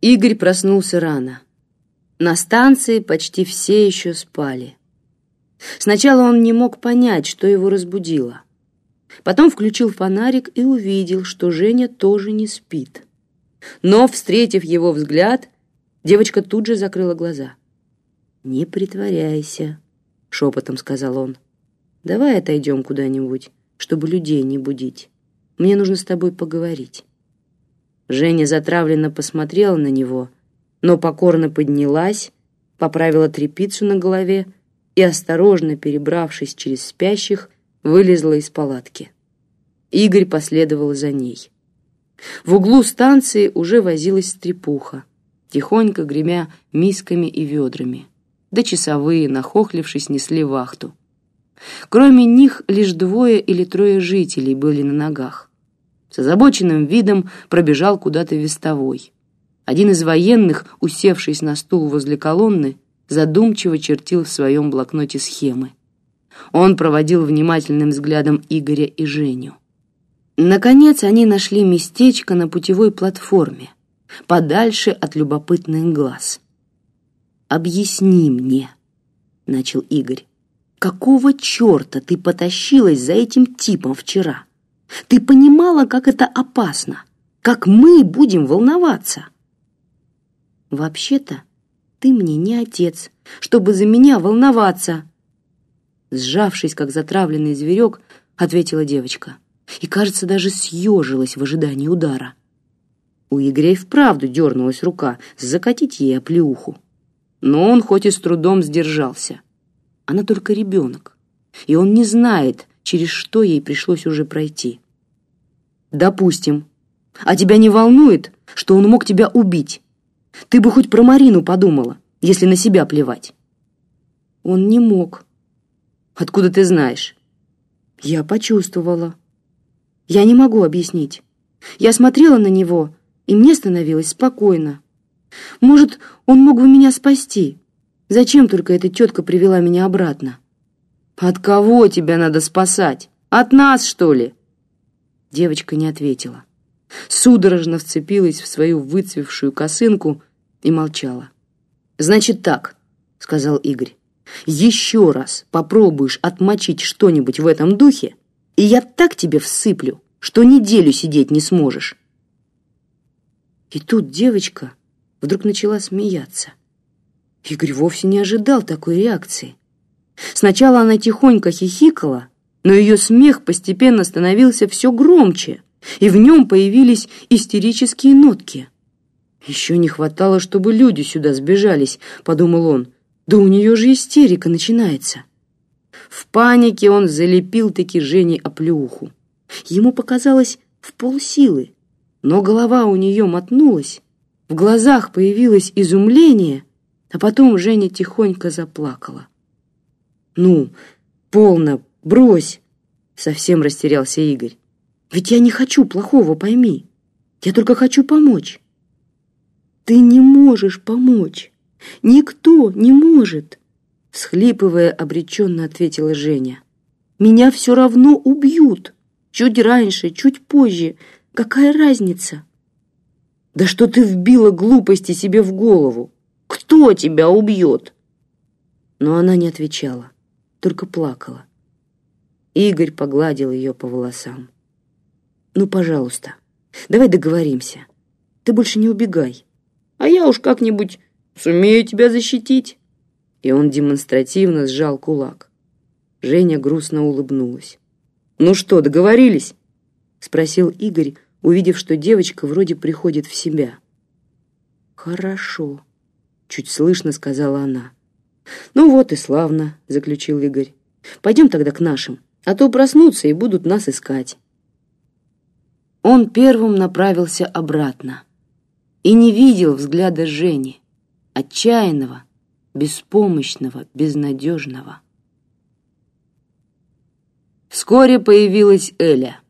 Игорь проснулся рано. На станции почти все еще спали. Сначала он не мог понять, что его разбудило. Потом включил фонарик и увидел, что Женя тоже не спит. Но, встретив его взгляд, девочка тут же закрыла глаза. «Не притворяйся», — шепотом сказал он. «Давай отойдем куда-нибудь, чтобы людей не будить. Мне нужно с тобой поговорить». Женя затравленно посмотрела на него, но покорно поднялась, поправила тряпицу на голове и, осторожно перебравшись через спящих, вылезла из палатки. Игорь последовал за ней. В углу станции уже возилась стрепуха, тихонько гремя мисками и ведрами. Да часовые, нахохлившись, несли вахту. Кроме них лишь двое или трое жителей были на ногах. С озабоченным видом пробежал куда-то вестовой. Один из военных, усевшись на стул возле колонны, задумчиво чертил в своем блокноте схемы. Он проводил внимательным взглядом Игоря и Женю. Наконец они нашли местечко на путевой платформе, подальше от любопытных глаз. «Объясни мне», — начал Игорь, — «какого черта ты потащилась за этим типом вчера?» Ты понимала, как это опасно, как мы будем волноваться? Вообще-то, ты мне не отец, чтобы за меня волноваться. Сжавшись, как затравленный зверек, ответила девочка. И, кажется, даже съежилась в ожидании удара. У Игоря и вправду дернулась рука закатить ей оплеуху. Но он хоть и с трудом сдержался. Она только ребенок, и он не знает, через что ей пришлось уже пройти. Допустим. А тебя не волнует, что он мог тебя убить? Ты бы хоть про Марину подумала, если на себя плевать. Он не мог. Откуда ты знаешь? Я почувствовала. Я не могу объяснить. Я смотрела на него, и мне становилось спокойно. Может, он мог бы меня спасти. Зачем только эта тетка привела меня обратно? От кого тебя надо спасать? От нас, что ли? Девочка не ответила. Судорожно вцепилась в свою выцвевшую косынку и молчала. «Значит так», — сказал Игорь. «Еще раз попробуешь отмочить что-нибудь в этом духе, и я так тебе всыплю, что неделю сидеть не сможешь». И тут девочка вдруг начала смеяться. Игорь вовсе не ожидал такой реакции. Сначала она тихонько хихикала, но ее смех постепенно становился все громче, и в нем появились истерические нотки. «Еще не хватало, чтобы люди сюда сбежались», — подумал он. «Да у нее же истерика начинается». В панике он залепил-таки Жене оплеуху. Ему показалось в полсилы, но голова у нее мотнулась, в глазах появилось изумление, а потом Женя тихонько заплакала. «Ну, полно, Брось!» Совсем растерялся Игорь. «Ведь я не хочу плохого, пойми. Я только хочу помочь». «Ты не можешь помочь. Никто не может!» Схлипывая, обреченно ответила Женя. «Меня все равно убьют. Чуть раньше, чуть позже. Какая разница?» «Да что ты вбила глупости себе в голову? Кто тебя убьет?» Но она не отвечала, только плакала. Игорь погладил ее по волосам. «Ну, пожалуйста, давай договоримся. Ты больше не убегай, а я уж как-нибудь сумею тебя защитить». И он демонстративно сжал кулак. Женя грустно улыбнулась. «Ну что, договорились?» — спросил Игорь, увидев, что девочка вроде приходит в себя. «Хорошо», — чуть слышно сказала она. «Ну вот и славно», — заключил Игорь. «Пойдем тогда к нашим» а то проснутся и будут нас искать. Он первым направился обратно и не видел взгляда Жени, отчаянного, беспомощного, безнадежного. Вскоре появилась Эля.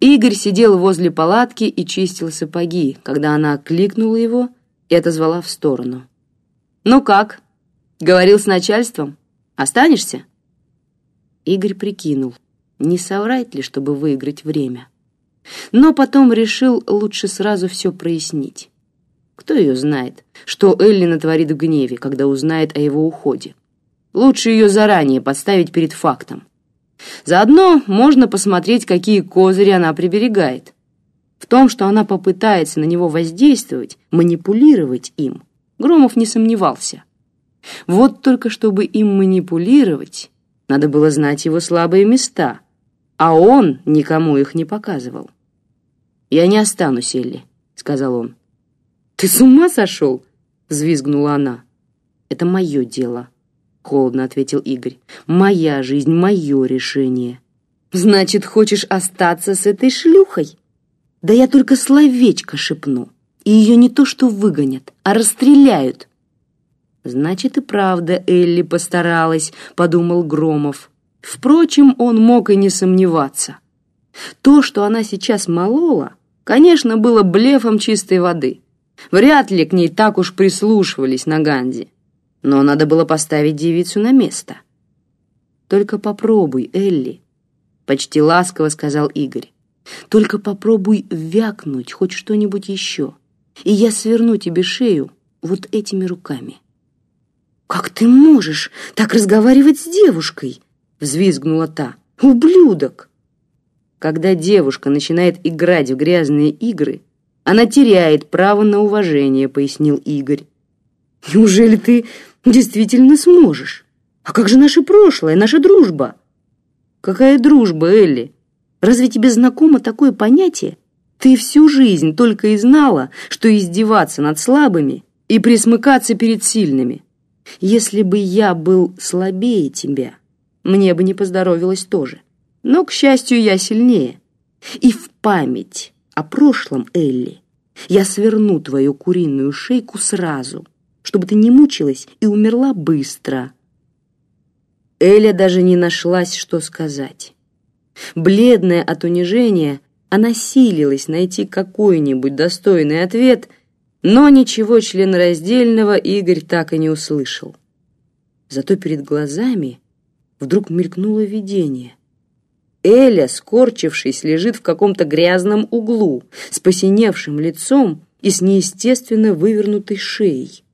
Игорь сидел возле палатки и чистил сапоги, когда она окликнула его и отозвала в сторону. «Ну как? Говорил с начальством? Останешься?» Игорь прикинул, не соврать ли, чтобы выиграть время. Но потом решил лучше сразу все прояснить. Кто ее знает, что Элли натворит в гневе, когда узнает о его уходе. Лучше ее заранее подставить перед фактом. Заодно можно посмотреть, какие козыри она приберегает. В том, что она попытается на него воздействовать, манипулировать им, Громов не сомневался. Вот только чтобы им манипулировать, надо было знать его слабые места, а он никому их не показывал. «Я не останусь, Элли», — сказал он. «Ты с ума сошел?» — взвизгнула она. «Это мое дело», — холодно ответил Игорь. «Моя жизнь, мое решение». «Значит, хочешь остаться с этой шлюхой?» «Да я только словечко шепну, и ее не то что выгонят, а расстреляют». «Значит, и правда Элли постаралась», — подумал Громов. Впрочем, он мог и не сомневаться. То, что она сейчас молола, конечно, было блефом чистой воды. Вряд ли к ней так уж прислушивались на Ганди. Но надо было поставить девицу на место. «Только попробуй, Элли», — почти ласково сказал Игорь. «Только попробуй вякнуть хоть что-нибудь еще, и я сверну тебе шею вот этими руками». «Как ты можешь так разговаривать с девушкой?» — взвизгнула та. «Ублюдок!» Когда девушка начинает играть в грязные игры, она теряет право на уважение, пояснил Игорь. Неужели ты действительно сможешь? А как же наше прошлое, наша дружба? Какая дружба, Элли? Разве тебе знакомо такое понятие? Ты всю жизнь только и знала, что издеваться над слабыми и присмыкаться перед сильными. Если бы я был слабее тебя, мне бы не поздоровилось тоже. Но, к счастью, я сильнее. И в память о прошлом, Элли, я сверну твою куриную шейку сразу, чтобы ты не мучилась и умерла быстро. Эля даже не нашлась, что сказать. Бледная от унижения, она силилась найти какой-нибудь достойный ответ — но ничего членораздельного Игорь так и не услышал. Зато перед глазами вдруг мелькнуло видение. Эля, скорчившись, лежит в каком-то грязном углу, с посиневшим лицом и с неестественно вывернутой шеей.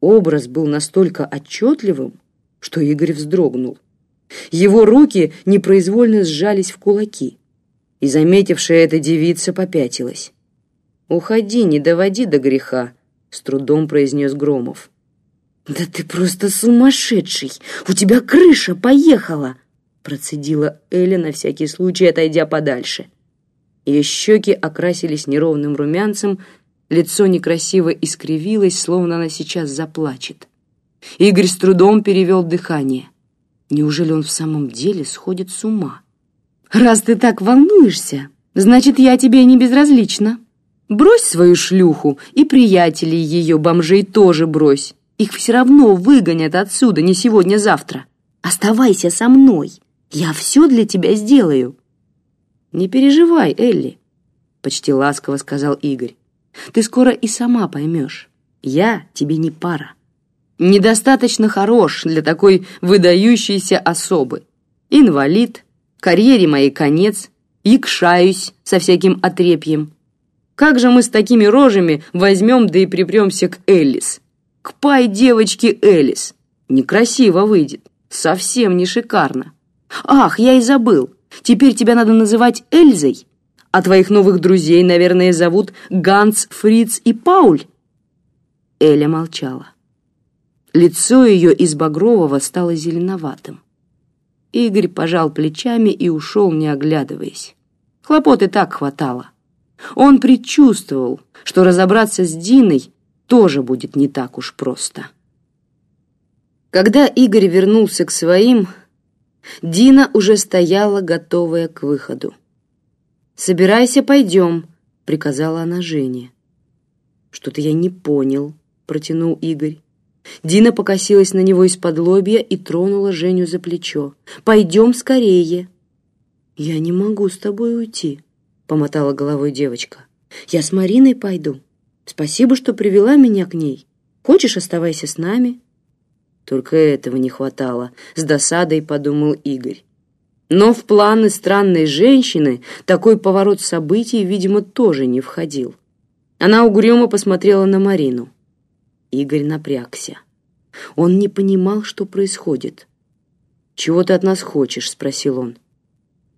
Образ был настолько отчетливым, что Игорь вздрогнул. Его руки непроизвольно сжались в кулаки, и заметившая эта девица попятилась. «Уходи, не доводи до греха», — с трудом произнес Громов. «Да ты просто сумасшедший! У тебя крыша поехала!» Процедила Эля на всякий случай, отойдя подальше. Ее щеки окрасились неровным румянцем, лицо некрасиво искривилось, словно она сейчас заплачет. Игорь с трудом перевел дыхание. Неужели он в самом деле сходит с ума? «Раз ты так волнуешься, значит, я тебе не безразлична», Брось свою шлюху, и приятелей ее, бомжей, тоже брось. Их все равно выгонят отсюда не сегодня-завтра. Оставайся со мной. Я все для тебя сделаю. Не переживай, Элли, почти ласково сказал Игорь. Ты скоро и сама поймешь. Я тебе не пара. Недостаточно хорош для такой выдающейся особы. Инвалид, карьере моей конец, якшаюсь со всяким отрепьем. Как же мы с такими рожами возьмем да и припремся к Элис? К пай девочки Элис. Некрасиво выйдет. Совсем не шикарно. Ах, я и забыл. Теперь тебя надо называть Эльзой. А твоих новых друзей, наверное, зовут Ганс, Фриц и Пауль. Эля молчала. Лицо ее из багрового стало зеленоватым. Игорь пожал плечами и ушел, не оглядываясь. Хлопот и так хватало. Он предчувствовал, что разобраться с Диной тоже будет не так уж просто. Когда Игорь вернулся к своим, Дина уже стояла, готовая к выходу. «Собирайся, пойдем», — приказала она Жене. «Что-то я не понял», — протянул Игорь. Дина покосилась на него из-под лобья и тронула Женю за плечо. «Пойдем скорее». «Я не могу с тобой уйти», помотала головой девочка. Я с Мариной пойду. Спасибо, что привела меня к ней. Хочешь, оставайся с нами? Только этого не хватало, с досадой подумал Игорь. Но в планы странной женщины такой поворот событий, видимо, тоже не входил. Она угрюмо посмотрела на Марину. Игорь напрягся. Он не понимал, что происходит. «Чего ты от нас хочешь?» — спросил он.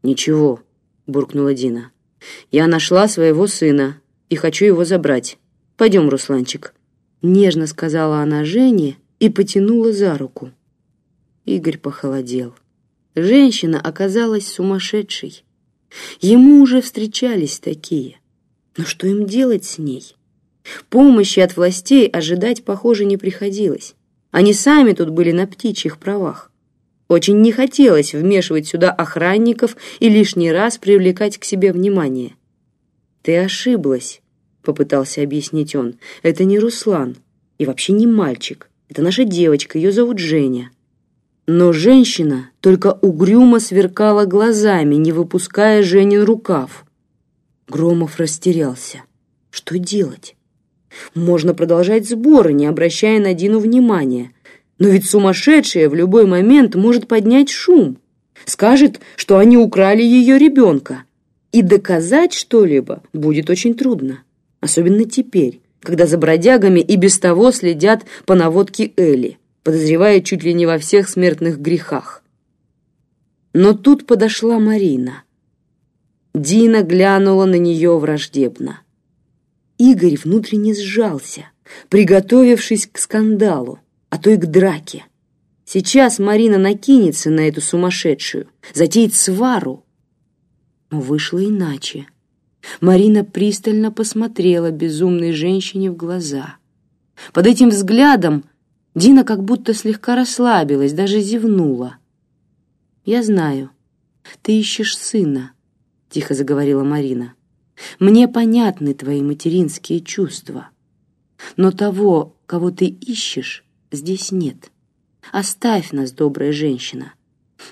«Ничего», — буркнула Дина. «Я нашла своего сына и хочу его забрать. Пойдем, Русланчик». Нежно сказала она Жене и потянула за руку. Игорь похолодел. Женщина оказалась сумасшедшей. Ему уже встречались такие. Но что им делать с ней? Помощи от властей ожидать, похоже, не приходилось. Они сами тут были на птичьих правах. Очень не хотелось вмешивать сюда охранников и лишний раз привлекать к себе внимание. «Ты ошиблась», — попытался объяснить он. «Это не Руслан и вообще не мальчик. Это наша девочка, ее зовут Женя». Но женщина только угрюмо сверкала глазами, не выпуская Женин рукав. Громов растерялся. Что делать? Можно продолжать сборы, не обращая на Дину внимания. Но ведь сумасшедшая в любой момент может поднять шум. Скажет, что они украли ее ребенка. И доказать что-либо будет очень трудно. Особенно теперь, когда за бродягами и без того следят по наводке Элли подозревая чуть ли не во всех смертных грехах. Но тут подошла Марина. Дина глянула на нее враждебно. Игорь внутренне сжался, приготовившись к скандалу, а то и к драке. Сейчас Марина накинется на эту сумасшедшую, затеет свару. Но вышло иначе. Марина пристально посмотрела безумной женщине в глаза. Под этим взглядом Дина как будто слегка расслабилась, даже зевнула. «Я знаю. Ты ищешь сына», — тихо заговорила Марина. «Мне понятны твои материнские чувства. Но того, кого ты ищешь, здесь нет. Оставь нас, добрая женщина.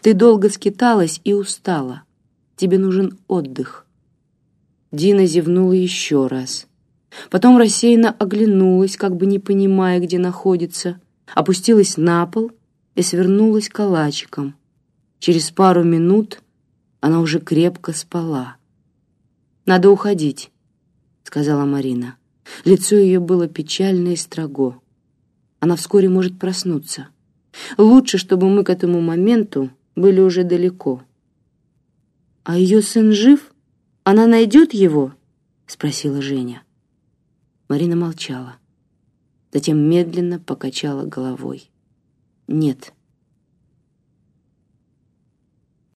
Ты долго скиталась и устала. Тебе нужен отдых». Дина зевнула еще раз. Потом рассеянно оглянулась, как бы не понимая, где находится — опустилась на пол и свернулась калачиком. Через пару минут она уже крепко спала. «Надо уходить», — сказала Марина. Лицо ее было печально и строго. Она вскоре может проснуться. Лучше, чтобы мы к этому моменту были уже далеко. «А ее сын жив? Она найдет его?» — спросила Женя. Марина молчала затем медленно покачала головой. «Нет,